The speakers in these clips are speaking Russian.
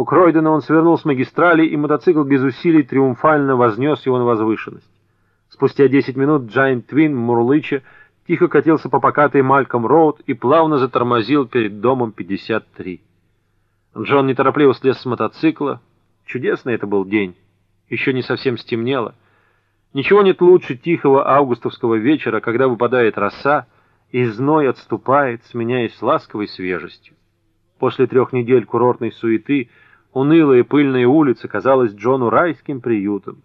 У Кройдена он свернул с магистрали, и мотоцикл без усилий триумфально вознес его на возвышенность. Спустя 10 минут Giant Twin Мурлыча тихо катился по покатой Мальком Роуд и плавно затормозил перед домом 53. Джон неторопливо слез с мотоцикла. Чудесный это был день. Еще не совсем стемнело. Ничего нет лучше тихого августовского вечера, когда выпадает роса, и зной отступает, сменяясь ласковой свежестью. После трех недель курортной суеты унылая пыльная улица казалась Джону райским приютом.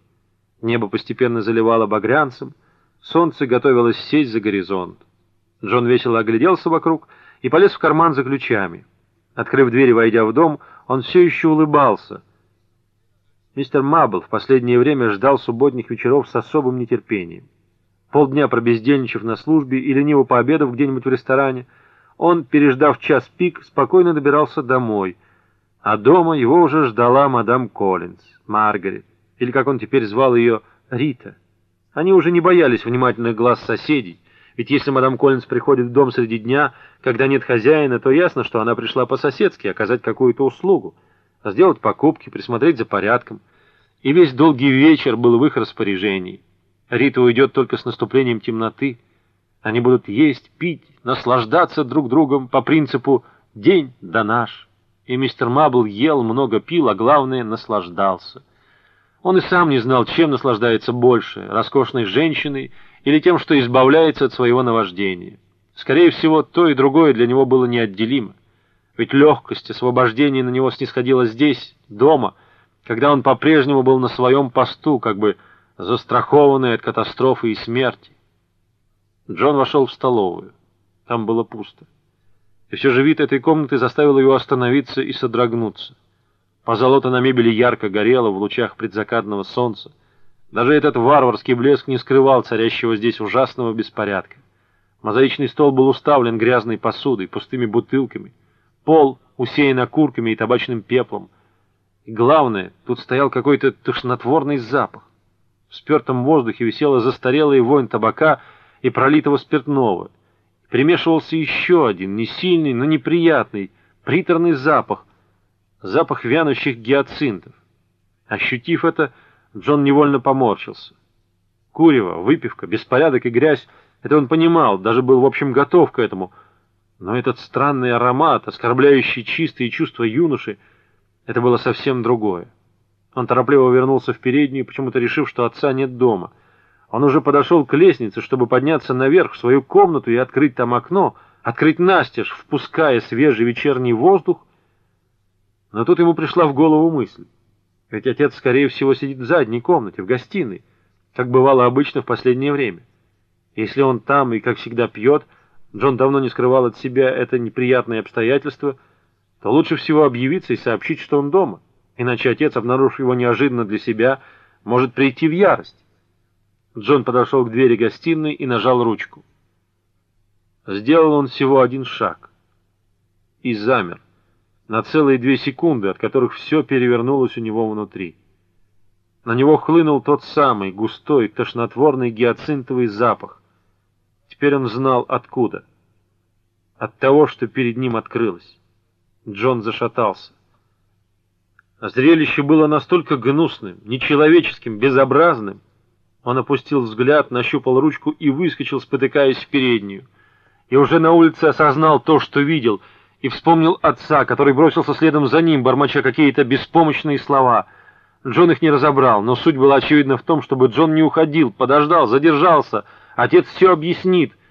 Небо постепенно заливало багрянцем, солнце готовилось сесть за горизонт. Джон весело огляделся вокруг и полез в карман за ключами. Открыв дверь и войдя в дом, он все еще улыбался. Мистер Мабл в последнее время ждал субботних вечеров с особым нетерпением. Полдня пробездельничав на службе и лениво пообедав где-нибудь в ресторане, он, переждав час пик, спокойно добирался домой, а дома его уже ждала мадам Коллинз, Маргарет, или, как он теперь звал ее, Рита. Они уже не боялись внимательных глаз соседей, ведь если мадам Коллинз приходит в дом среди дня, когда нет хозяина, то ясно, что она пришла по-соседски оказать какую-то услугу, сделать покупки, присмотреть за порядком. И весь долгий вечер был в их распоряжении. Рита уйдет только с наступлением темноты. Они будут есть, пить, наслаждаться друг другом по принципу «день да наш». И мистер Мабл ел, много пил, а главное — наслаждался. Он и сам не знал, чем наслаждается больше — роскошной женщиной или тем, что избавляется от своего наваждения. Скорее всего, то и другое для него было неотделимо. Ведь легкость освобождения на него снисходила здесь, дома, когда он по-прежнему был на своем посту, как бы застрахованный от катастрофы и смерти. Джон вошел в столовую. Там было пусто. И все же вид этой комнаты заставил его остановиться и содрогнуться. Позолота на мебели ярко горела в лучах предзакатного солнца. Даже этот варварский блеск не скрывал царящего здесь ужасного беспорядка. Мозаичный стол был уставлен грязной посудой, пустыми бутылками. Пол усеян окурками и табачным пеплом. И главное, тут стоял какой-то тошнотворный запах. В спертом воздухе висела застарелая вонь табака и пролитого спиртного. Примешивался еще один, не сильный, но неприятный, приторный запах, запах вянущих гиацинтов. Ощутив это, Джон невольно поморщился. Курево, выпивка, беспорядок и грязь — это он понимал, даже был, в общем, готов к этому. Но этот странный аромат, оскорбляющий чистые чувства юноши, это было совсем другое. Он торопливо вернулся в переднюю, почему-то решив, что отца нет дома. Он уже подошел к лестнице, чтобы подняться наверх в свою комнату и открыть там окно, открыть настежь, впуская свежий вечерний воздух. Но тут ему пришла в голову мысль. Ведь отец, скорее всего, сидит в задней комнате, в гостиной, как бывало обычно в последнее время. Если он там и, как всегда, пьет, Джон давно не скрывал от себя это неприятное обстоятельство, то лучше всего объявиться и сообщить, что он дома иначе отец, обнаружив его неожиданно для себя, может прийти в ярость. Джон подошел к двери гостиной и нажал ручку. Сделал он всего один шаг и замер на целые две секунды, от которых все перевернулось у него внутри. На него хлынул тот самый густой, тошнотворный гиацинтовый запах. Теперь он знал откуда. От того, что перед ним открылось. Джон зашатался. Зрелище было настолько гнусным, нечеловеческим, безобразным. Он опустил взгляд, нащупал ручку и выскочил, спотыкаясь в переднюю. И уже на улице осознал то, что видел, и вспомнил отца, который бросился следом за ним, бормоча какие-то беспомощные слова. Джон их не разобрал, но суть была очевидна в том, чтобы Джон не уходил, подождал, задержался. Отец все объяснит —